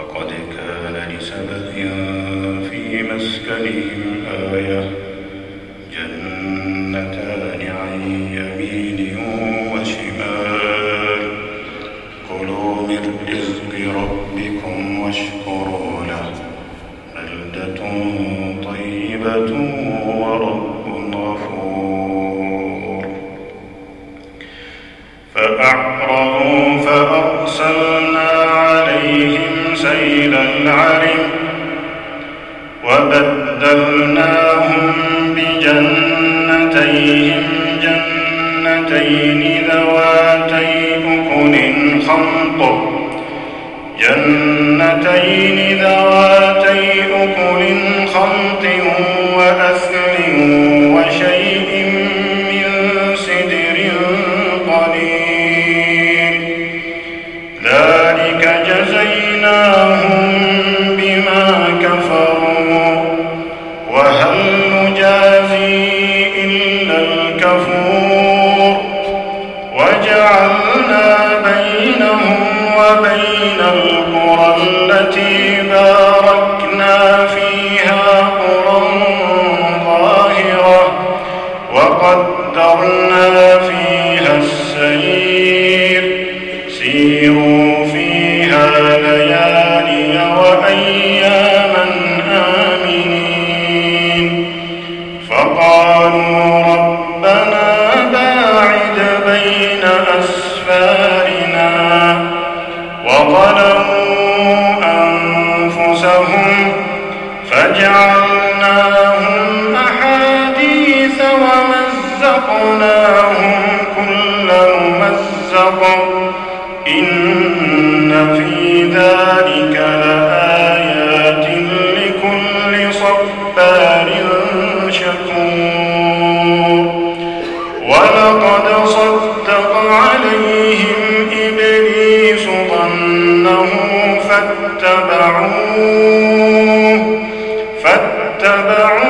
لقد كان لسبب في مسكنهم آية. جنتان عن يمين وشمال. كلوا من رزق ربكم واشكروا له. بلدة طيبة ورب غفور. فأعرضوا فأرسلنا العرم وبدلناهم بجنتيهم. جنتين ذواتي أكل خمط. جنتين التي باركنا فيها قرى ظاهرة وقدرنا فيها السير. سيروا ومزقناهم كل ممزق إن في ذلك لآيات لكل صبار شكور. ولقد صدق عليهم إبليس ظنه فاتبعوه فاتبعوه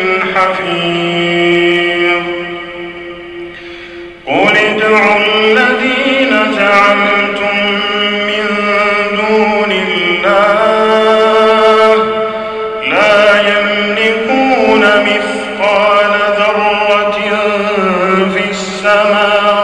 حفيظ قل ادعوا الذين زعمتم من دون الله لا يملكون مثقال ذرة في السماوات